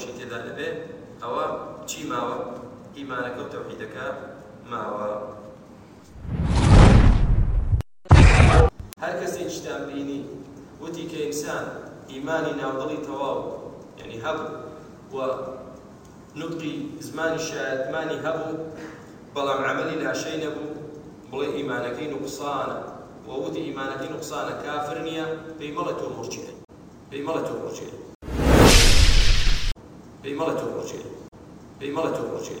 خۆشی تێدا دەبێت ئەوە چی ماوە ئیمانەکە و تەوحیدەکە ماوە هەر کەسی شتان بینی وتی کە ئینسان ئیمانی ناوڵی تەواو یعنی هەبوو و نوتقی زمانی شایەتمانی هەبوو بەڵام عملی لاشەی نەبوو بڵێ ئیمانەکەی نوقسانە وەوتی ئیمانەکەی نوقسانە کافر نییە پێی مەڵە تۆ مرجێ پێی مەڵە تۆ مرجێت پێی مەڵە تۆ ڕۆژێ پێی مەڵە تۆ ڕۆژێ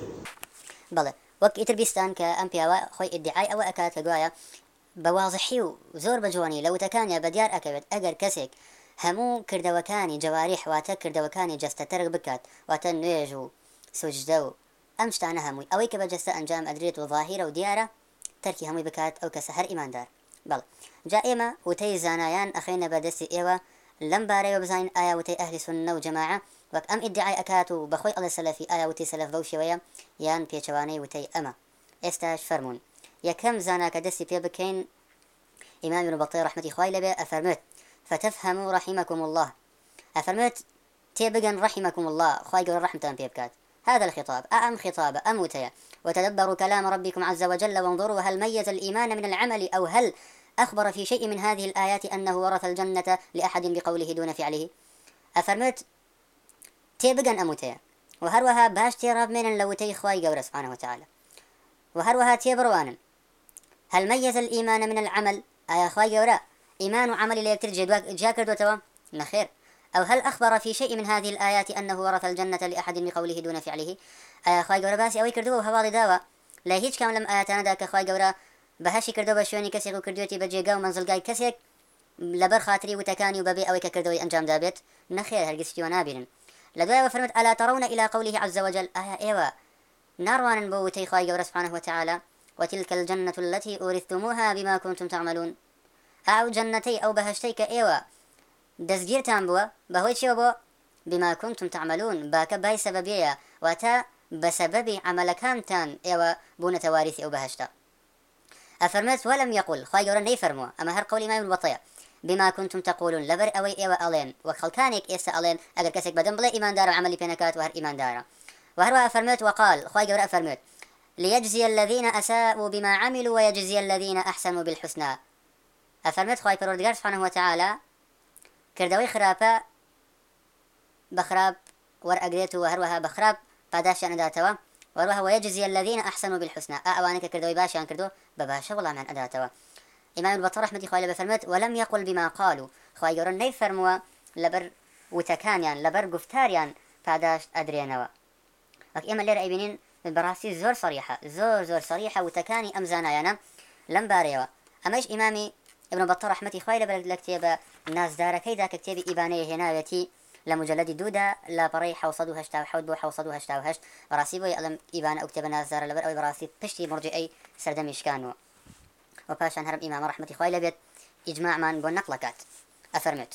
بەڵێ وەک ئیتر بیستان کە ئەم پیاوە خۆی ئدعای ئەوە ئەکات کە گوایە بەوازحی و زۆر بەجوانی لەوتەکانە بەدیار ئەکەوێت ئەگەر کەسێک هەموو کردەوەکانی جەواری حواتە کردەوەکانی جەستەتەرک بکات واتە نوێژ و سوجدە و ئەم شتانە هەمووی ئەوەی کە بەجەستە ئەنجام ئەدرێت و ظاهیرە و دیارە تەرکی هەمووی بکات ئەو کەسە هەر ئیماندار بەڵ جا ئێمە وتەی زانایان ئەخینە بەدەستی ئێوە لەم بارەیەوە بزانین ئایا وتەی ئەهلی سنە و جەماعە وەک ئەم ئیدعای ئەکات و بەخۆی ئەڵێ سەلەفی ئایا وتی سەلەف بەو شێوەیە یان پێچەوانەی وتەی ئەمە ئێستاش فەرمونون یەکەم زاناکە دەستی پێ بکەین ئیمان بن بەڵی ڕحمەتی خوای لەبێ ئەفەرمێت فتەفهم و ڕحیمەکم الله ئەفەرمێت تێبگەن ڕحیمەکم الله خی گەور ڕحمتان پێ بکات هذا الخطاب أم خطاب أم وتيا وتدبروا كلام ربكم عز وجل وانظروا هل ميز الإيمان من العمل أو هل أخبر في شيء من هذه الآيات أنه ورث الجنة لأحد بقوله دون فعله أفرمت تێبگەن ئەموتەیە و هەروەها باش تێڕابمێنن لە وتەی خی گەورە سبحانه وتعالى و هەروەها تێبڕوانن هەلمەەز ئیمانە من العمل ئایا خی گەورە ئیمان و عملی لە یەکتر جێدوا جا کردوتەوە نەخێر أو هل أخبر في شيء من هذه الآيات أنه ورث الجنة لأحد بقوله دون فعله آية خواهي قورا باسي أوي كردوه هواضي داوا لا هيج كام لم آياتانا داك خواهي قورا بهشي كردو بشواني كسيق وكردوتي بجيقا ومنزلقاي كسيق لبر خاطري وتكاني وببي أوي كردوي أنجام دابت نخير هرقسيتي ونابلن لە دوای بفرمت ئەلا تەڕونە إلى قوله عز وجل ئایا ئێوە ناڕوانن بۆ وتەی خی گەورە سبحانه وتعالى وتلك الجنة التي أورثتموها بما كنتم تعملون ئاو جەنەتەی ئەو بەهشتەی کە ئێوە دەستگیرتان بووە بەهۆی چێ بۆ بما كنتم تعملون باکە بای سەبەبەیە واتە بەسەبەبی عملەکانتان ئێوە بوونەتەواریسی ئەو بەهشتا ئەفەرمێت وەلم یەقول خی گەورە نەیفەرمووە ئەمە هەر قولی مای وڵەتەیە بما كنتم تقولون لبر اوي ايوا الين وخلكانك اس الين اگر كسك بدن بلا ايمان دار وعملي بينكات وهر ايمان دار وهر فرمت وقال خوي جورا فرمت ليجزي الذين اساءوا بما عملوا ويجزي الذين احسنوا بالحسنى افرمت خوي پروردگار سبحانه وتعالى كردوي خرابه بخراب ور اگريت وهروها بخراب پاداش انا داتوا وروها ويجزي الذين احسنوا بالحسنى اوانك كردوي باش ان كردو بباشا والله من اداتوا ئیمان بەتە ڕحمەتی خۆی لە بەفەرمەت وەلم یەقل بما قالوا خی گەورە نەیفەرمووە لەبەر وتەکانیان لەبەر گفتاریان پاداشت ئەدرێنەوە وەک ئێمە لێرە ئەبینین بەڕاستی زۆر سەریحە زۆر زۆر سەریحە وتەکانی ئەم زانایانە لەم بارەیەوە ئەمەش ئیمامی ابن بەتە ڕحمەتی خی لە بەر لە کتێبە نازدارەکەیدا کە کتێبی ئیبانەیە هێناوێتی لە مجلدی دوودا لە پڕی ح بۆ ح ڕاستی بۆی ئەلم ئیبان ئەو کتێبە نازدارە لەبەر ئەوی بەڕاستی پشتی مرجعی سەردەمیشکانەوە و پاشان هەرم ئیمامە ڕحمەتی خۆی لەبێت ئیجماعمان بۆ نەقلەکات ئەفەرمێت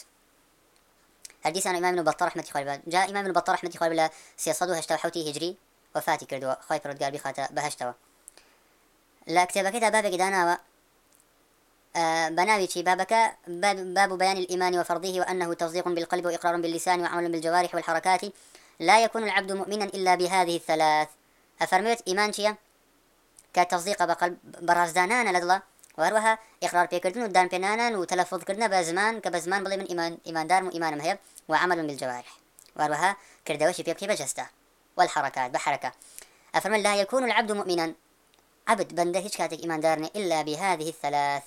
هەردیسان ئیمام بە ڕحمەتی خۆی جا ئیمام بە ڕحمەتی خۆی لە 1970 هجری وفاتی کردووە خۆی پرۆتگار بخاتە بەهشتەوە لە کتێبەکەیدا بابێکی داناوە بناوي شي بابك باب بيان الإيمان وفرضه وأنه تصديق بالقلب وإقرار باللسان وعمل بالجوارح والحركات لا يكون العبد مؤمنا إلا بهذه الثلاث أفرميت إيمان شيا كتصديق بقلب برزدانان لدلا وهروەها ئقرار پێکردن و دانپێنانان و تەلەفۆڵکردنە بە زمان کە بە زمان بڵێ من ئیمان ئیماندارم و ئیمانم هەیە و عمل بالجوارح وهروەها کردەوەشی پێ بکەی بەجەستا والحركات بحركة أفرمن لا يكون العبد مؤمنا عبد بنده هیچ کاتێک ئیماندارنێ إلا بهذه الثلاث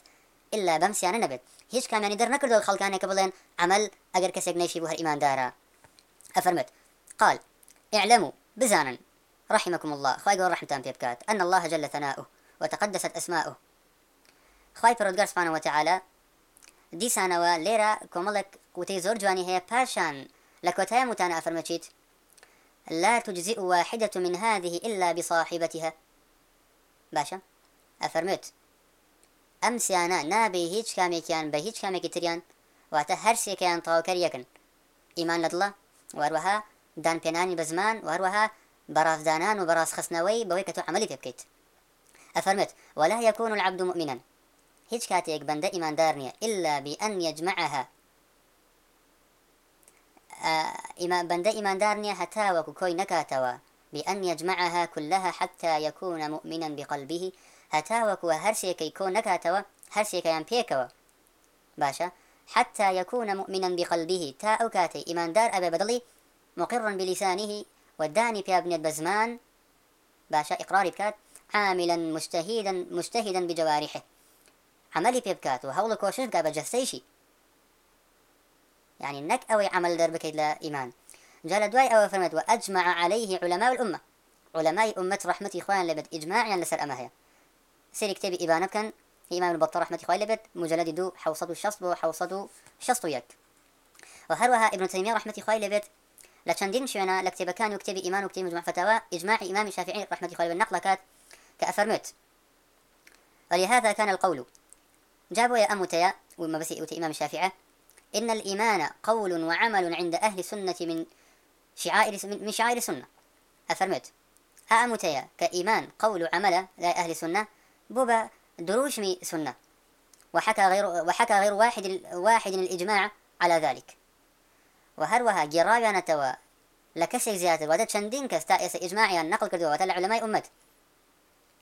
إلا بەمسیانە نەبێت هیچ کامیانی دەرنەکردەوە خەڵکانێکە بڵێن عمل ئەگەر کەسێک نەیشی بۆ هەر ئیماندارە ئەفرمت قال اعلموا بزانا رحمكم الله خواهي قول رحمتان بيبكات أن الله جل ثناؤه وتقدست أسماؤه خی پرۆگەرسپانەوەتەعاالە دیسانەوە لێرە کۆمەڵک قوتەی زۆر جوانی هەیە پاشان لە کۆتای متانە ئەفەرمەچیت لا تجزئ واحدة من هذه إلا بصاحبتها باشا أفرمت أم سيانا نابي هيج كاميكيان بهيج كاميكي تريان واتا هرسي كيان طاوكر يكن إيمان لدلا واروها دان بيناني بزمان واروها برافدانان وبراس خسنوي بوي كتو عملي بيبكيت أفرمت ولا يكون العبد مؤمنا هیچ کاتێک بەندە ئیماندار نییە إلا بأن يجمعها ئیمان بەندە ئیماندار نییە هەتا وەکو کۆی نەکاتەوە بأن يجمعها كلها حتى يكون مؤمنا بقلبه هتا وكو هر شيكي كو نكاتوا هر شيكيان بيكوا باشا حتى يكون مؤمنا بقلبه تا أوكاتي إيمان دار أبي بدلي مقر بلسانه والداني في ابن بزمان باشا إقراري بكات عاملا مجتهدا مجتهدا بجوارحه عملی پێ بکات و هەوڵ کۆشش بکات بە جەستەیشی يعني نك أوي عمل دربك إلى إيمان جال دواي أو فرمت وأجمع عليه علماء الأمة علماء أمة رحمة إخوان لبد إجماعا لسر أماها سير كتاب إبانة كان إمام البطة رحمة إخوان لبد مجلد دو حوصته الشصب وحوصته شصط يك وهروها ابن تيمية رحمة إخوان لبد لا تشندين شونا لكتب كان وكتب إيمان وكتب مجموع فتاوى إجماع إمام الشافعي رحمة إخوان لبد نقل كات كأفرمت ولهذا كان القول جابوا يا أموتيا وما بس أوتي إمام شافعة إن الإيمان قول وعمل عند أهل سنة من شعائر من شعائر سنة أفرمت أموتيا كإيمان قول وعمل لا أهل سنة بوبا دروش مي سنة وحكى غير وحكى غير واحد واحد الإجماع على ذلك وهروها جرايا نتوا لكسك زيادة ودا تشندين كستا إجماعيا نقل كردوا وتا العلماء أمت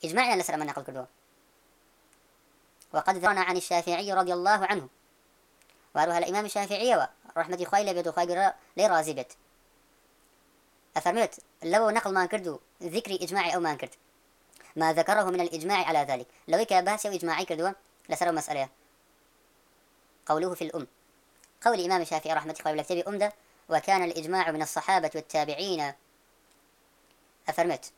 إجماعيا لسر من نقل كردوا وقد ذرنا عن الشافعي رضي الله عنه وأروها الإمام الشافعي ورحمة خواهي لبيت وخواهي لي رازي بيت أفرمت لو نقل ما كردو ذكري إجماعي أو ما كرد ما ذكره من الإجماع على ذلك لو كباس إجماعي كردو لسر مسألة قوله في الأم قول الإمام الشافعي رحمة خواهي لكتبي أمدة وكان الإجماع من الصحابة والتابعين أفرمت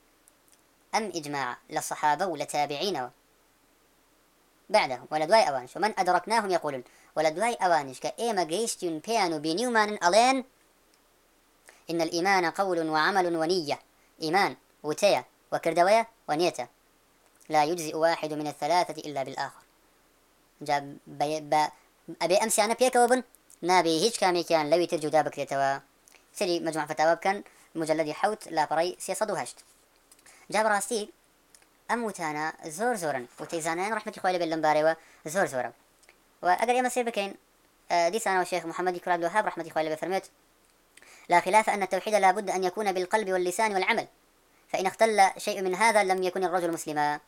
أم إجماع للصحابة ولا تابعين بعدهم ولدواي أوانش ومن أدركناهم يقولون ولدواي أوانش كإيما جيشتون بيانو بنيومان ألين إن الإيمان قول وعمل ونية إيمان وتيا وكردوية ونيتا لا يجزئ واحد من الثلاثة إلا بالآخر جا بي با أبي أمسي أنا بيك وبن نابي هيج كاميكيان لوي ترجو دابك لتوا سري مجموع فتاوى بكن مجلدي حوت لا بري سيصدو هشت جاب راستي ئەم وتانە زۆر زۆرن و تەیزانیان ڕحمەتی خۆی لەبێت لەم بارەوە زۆر زۆرە و ئەگەر ئێمە سێ بکەین دیسانەوە شيخ محمد كراب الوهاب رحمة الله عليه فرمت لا خلاف أن التوحيد لا بد أن يكون بالقلب واللسان والعمل فإن اختل شيء من هذا لم يكن الرجل مسلما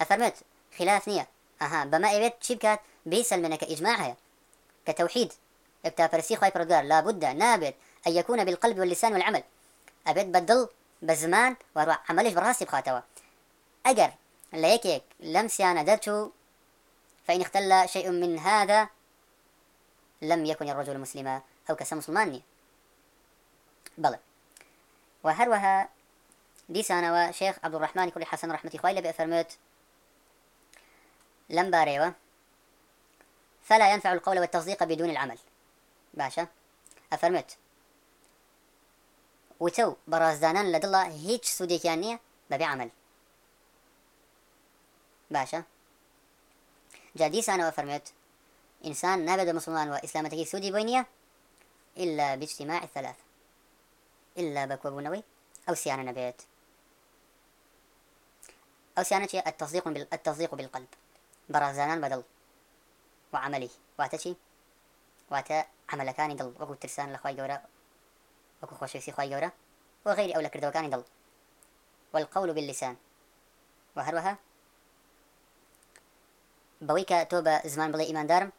أفرمت خلاف نية أها بما إبت شبكات بيسل منك إجماعها كتوحيد ابتا فرسي خواي بردار لا بد نابد أن يكون بالقلب واللسان والعمل أبد بدل بزمان وعملش براسي بخاتوا ئەگەر لە یەکێک لەم سیانە دەرچوو فإن اختل شيء من هذا لم يكن الرجل مسلما أو كسا مسلماني بلى وهروها دیسانەوە شێخ عبدوڕحمانی کولی حەسەن ڕحمەتی خی لە بێ فەرمێت لەم بارەیەوە فلا ينفع القول والتصديق بدون العمل باشا أفرمت وتو برازدانان لدلا هيج سوديكيان نية ببي عمل باشە جا دیسانەوە فەرمێت ئینسان نابێت مسلمان و ئیسلامەتەکی سوودی بۆی نییە إلا باجتماع الثلاث إلا بكوبونوي أو سيانة نبيت أو سيانة التصديق, بال... التصديق بالقلب برازانان بدل وعمله واتشي واتا عملەکانی دڵ وەکو ترسان لە خی گەورە وەکو خۆشویستی خی گەورە وە غیری ئەو لە کردەوەکانی دڵ والقول باللسان و هەروەها بەوەی کە تۆ بە زمان بڵێ ئیماندارم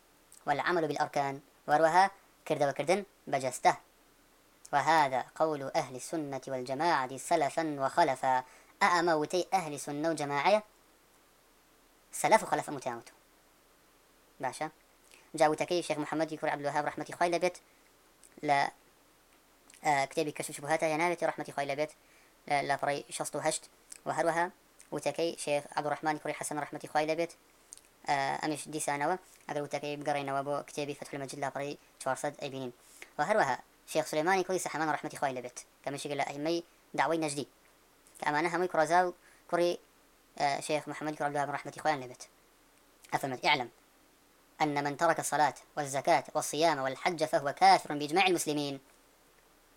و لە عملو بالأرکان وەروەها کردەوەکردن بەجەستە وهذا قول أهل السنة والجماعة سلفا وخلفا أأما وتي أهل السنة وجماعة سلف وخلف متاوتو باشا جاوتكي شيخ محمد يكر عبد الوهاب رحمة خوي لبيت لا كتابي كشف شبهاتها ينابت رحمة خوي لبيت لا بري شصت وهشت وهروها وتكي شيخ عبد الرحمن كري حسن رحمة خوي لبيت ئەمیش دیسانەوە ئەگەر وتەکەی بگەڕێنەوە بۆ کتێبی فتح مەجد لاپەڕی 400 ئەبینین و هەروەها شێخ سلێمانی کوی سەحەمان ڕحمەتی خوای لەبێت کەمەشێک لە ئەیمەی داوای نەجدی کە ئەمانە هەمووی کوڕازا و کوڕی شيخ محمد كرم الله رحمة إخوان لبت أفهمت اعلم أن من ترك الصلاة والزكاة والصيام والحج فهو كافر بإجماع المسلمين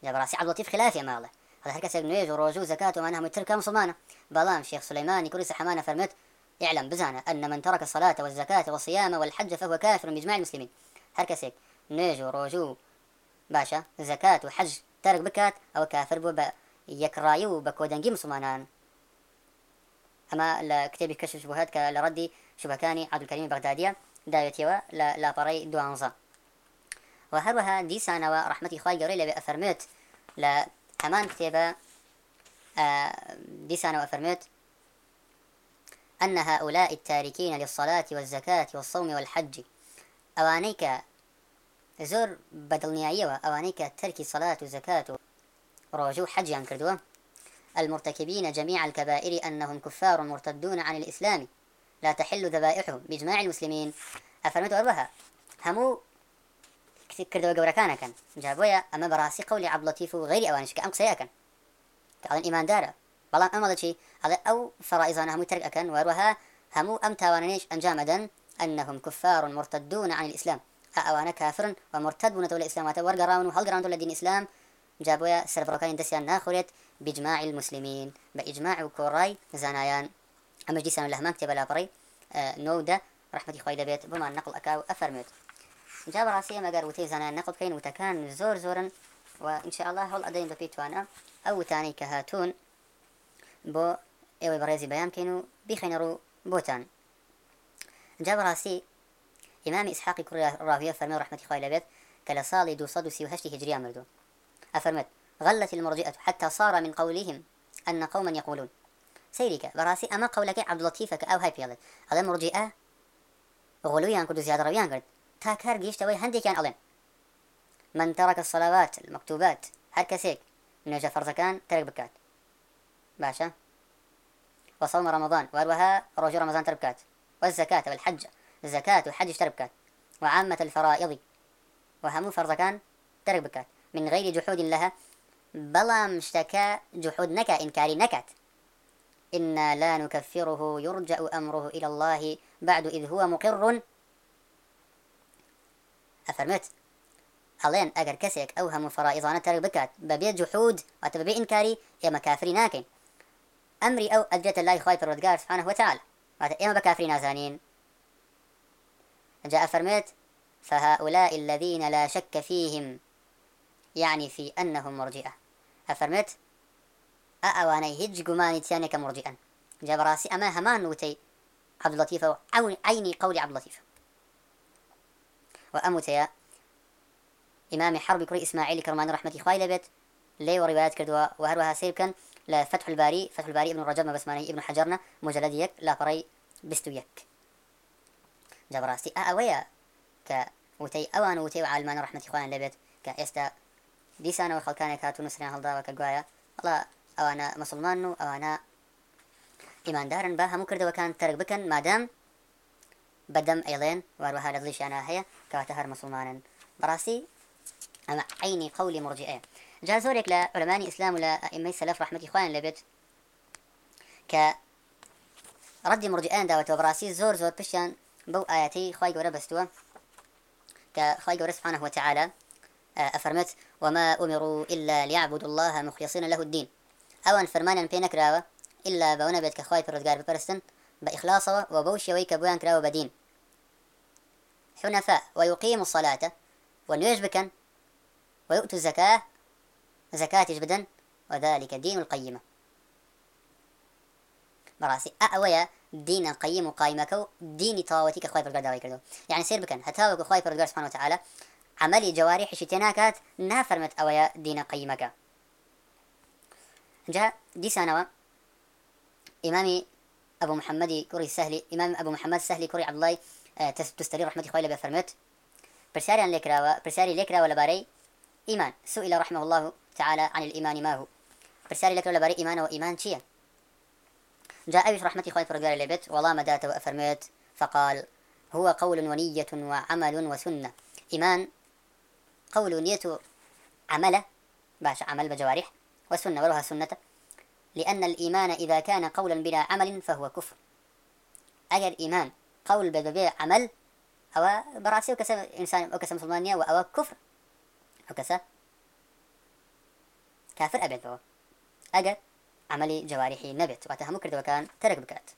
جاب راسي عبد اللطيف خلافي ما الله هذا هكذا نويج وروجو زكاة وما نهم تركها مسلمانة بلام شيخ سليماني كل سحمانة فرمت اعلم بزانە أن من ترك الصلاة والزكاة والصيام والحج فهو كافر بإجماع المسلمين هەر کەسێک نوێژ و ڕۆژوو باشە زەکات و حەج تەرک بکات ئەو کافر بوو بە یەکڕایی و بە کۆدەنگی مسلمانان ئەمە لە کتێبی کەشش بهات کە لە ڕەدی شوبەکانی عبدکەریمی بەغدادیە داوێتیەوە لە لاپەڕی دوانزە و هەروەها دیسانەوە ڕحمەتی خی گەورەی لەوێ ئەفەرمێت لە هەمان کتێبە دیسانەوە ئەفەرمێت أن هؤلاء التاركين للصلاة والزكاة والصوم والحج أوانيك زۆر بەدڵنیاییەوە ئەوانەی کە تەرکی سەلات و زکات و ڕۆژە و حەجیان کردووە المرتكبين جميع الكبائر أنهم كفار مرتدون عن الإسلام لا تحل ذبائحهم بإجماع المسلمين أفرمت أربها همو كردوا جوركانا كان جابويا أما براسي قولي عبد لطيف وغير أوانش كأم قسيا كان تعالى إيمان دارا بەڵام ئەمەڵە چی ئەڵێ ئەو فەڕائزانە هەموو ترک ئەەکەن وەروەها هەموو ئەم تاوانەیەش ئەنجام ئەدەن ئەنهم كفار مرتدون عن الإسلام ئەوانە کافرن و مرتدبوونەوە لە ئسلاماتە وەرگەڕاون و هەڵگەڕاندو لە دین ئسلام جابۆیە سەرڕەکانی دەستیان ناخورێت بجماع المسلمین بە ئیجماع و کۆڕای زانایان ئەمەش دیسان لە هەمان کتێبە لاپڕی نۆدا ڕحمەتی خۆی دەبێت بمان نقل ئەکا و ئەفەرمێت جا بەڕاستی ئەمەگەر وتەی زانان نقل بکەین وتەکان زۆر زۆرن و ئینشاءالله هەڵ ئەدەین بە پێیتوانە ئەو وتانی کە هاتوون بۆ ئێوەی بەڕێزی بەیان بکەین و بیخێنە ڕوو بۆتان جا بەڕاستی ئیمامی ئسحاقی کوڕی ڕاویە فەرمێ ڕحمەتی خوای لەبێت کە لە ساڵی 238 هجریا مردو ئەفەرمێت غلت المرجئة حتى صار من قولهم أن قوما يقولون سيرك براسي أما قولك عبد لطيفك أو هاي بيضت هذا مرجئة غلويان كدو زيادة رويان قرد تاك هر جيش توي هندي كان ألين من ترك الصلوات المكتوبات هر كسيك نجا فرزكان ترك بكات باشە وصوم رمضان وهروها روج رمضان تربكات والزكاة والحج زكاة وحج تربكات وعامة الفرائض وهم فرض كان تربكات من غير جحود لها بلا مشتكى جحود نكا إنكاري نكت إنا لا نكفره يرجأ أمره إلى الله بعد إذ هو مقر أفرمت ألين أجر كسيك أو هم فرائضان تربكات ببيت جحود وتببي إنكاري يا مكافري ناكن ئەمری ئەو ئەدرێتە لای خی پرۆدگار سبحانه وتعال واتە ئێمە بە کافری نازانین جاء فرمت فهؤلاء الذين لا شك فيهم يعني في أنهم مرجئة أفرمت أأواني هج جماني تيانك مرجئا جاب راسي أما همان وتي عبد اللطيف أو عيني قول عبد اللطيف وأمتيا إمام حرب كري إسماعيل كرمان رحمة خوي لبت لي وروايات كردوا وهروها سيبكن لا فتح الباري فتح الباري ابن رجب بسماني ابن حجرنا مجلد يك لا براي بستو يك جبراستي أويا ك وتي أوان وتي وعالمان رحمة إخوان لبيت كإستا دیسانە و خەکانێک هاتون نووسیان هەڵداوە کە گوایە ئەڵا ئەوانە مسلمان و ئەوانە ئیماندارن بە هەموو کردەوەکان تەرک بکەن مادەم بەدەم ئەیڵێن وارەها لە دڵیشیانە هەیە کەواتە هەر مسلمانن بەڕاستی ئەمە عینی قولی مرجئێ جا زۆرێک لە ئەلمانی ئیسلام و لە ئەئمەی سەلف ڕحمەتی خۆیان لەبێت کە ڕەدی مرجئیان داوەتەوە بڕاستی زۆر زۆر پشتیان بەو ئاەتی خی گەورە بەستووە کە خی گەورە سبحانه وتعالى ئەفەرمێت وما أمروا إلا ليعبدوا الله مخلصين له الدين ئەوان فەرمانیان پێ نەکراوە إلا بەونە بێت کە خی پرۆزگار بپەرستن بە ئیخلاسەوە و بەو شێوەی کە بۆیان کراوە بەدین حنەفا ويقيم الصلاة ونوێژ بکەن ويؤتوا الزكاة زەکاتیش بدەن وذلكە دین و قەیمە بەڕاستی ئەوەیە دینە قەیم و قایمەکە و دینی تەواوەتی کە خۆی پرگەداوای کردو یعنی سێر بکەن هەتاوەکە خۆی پرگەر سبحانەوەتعالە عملی جواری حشی تێناکات نافەرمێت ئەوەیە دینە قەیمەکە جا دیسانەوە ئیمامی ئەبوو محەممەدی کوڕی سهلی ئیمام ئەبوو محەممەد سهلی کوڕی عبدڵی تستری ڕحمەتی خۆی لە بفەرمێت پرسیاریان لێکراوە پرسیاری لێکراوە لەبارەی ئیمان سو إلى رحمه الله تعالى عن الإيمان ما هو برسالة لك لبري إيمان وإيمان شيء جاء في رحمة خالد فرقال لبيت والله مداته وأفرميت فقال هو قول ونية وعمل وسنة إيمان قول ونية عمل باش عمل بجوارح والسنة ولها سنة لأن الإيمان إذا كان قولا بلا عمل فهو كفر أجر إيمان قول ببيع عمل أو براسي وكسب إنسان وكسب مسلمانية وأو كفر وكسب کافر ئەبێتەوە ئەگەر عملی جوارحی نەبێت واتە هەموو کردەوەکان تەرک بکات